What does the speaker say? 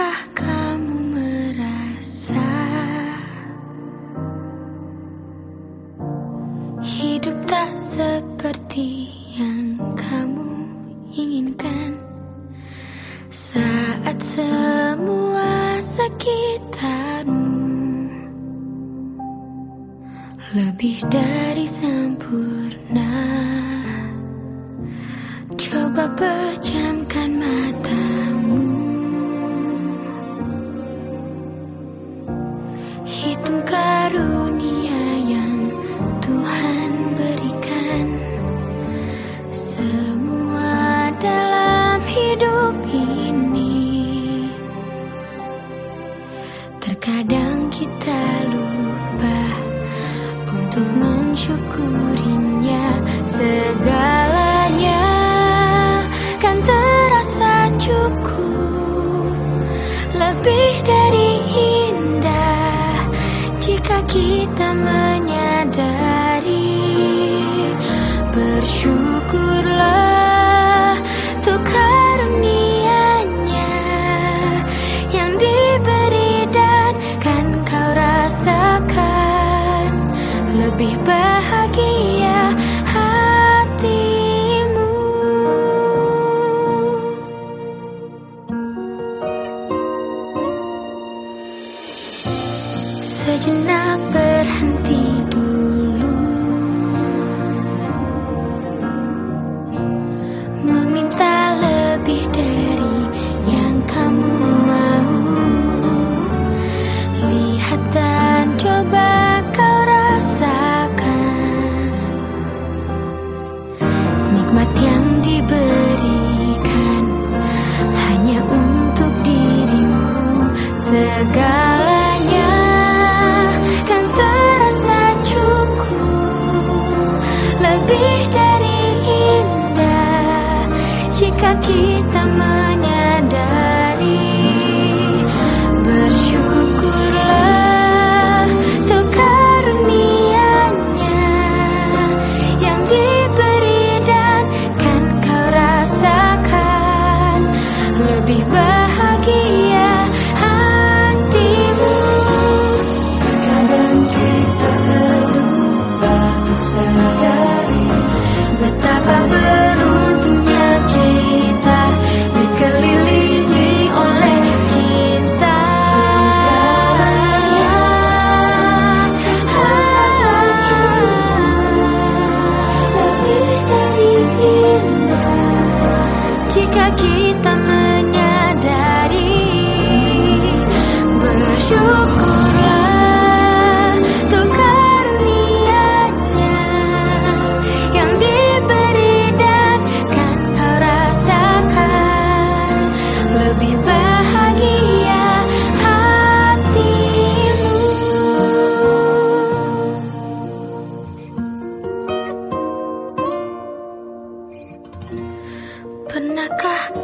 Pernahkah kamu merasa hidup tak seperti yang kamu inginkan saat semua sekitarmu lebih dari sempurna? Coba pejamkan Terkadang kita lupa Untuk mensyukurinya. Segalanya kan terasa cukup. Lebih dari jika kita menyadari. Bersyukurlah untuk karunia-Nya yang diberi lebih bahagia hatimu. Sejenak berhenti kita menyadari lebih bahagia hatimu. Pernahkah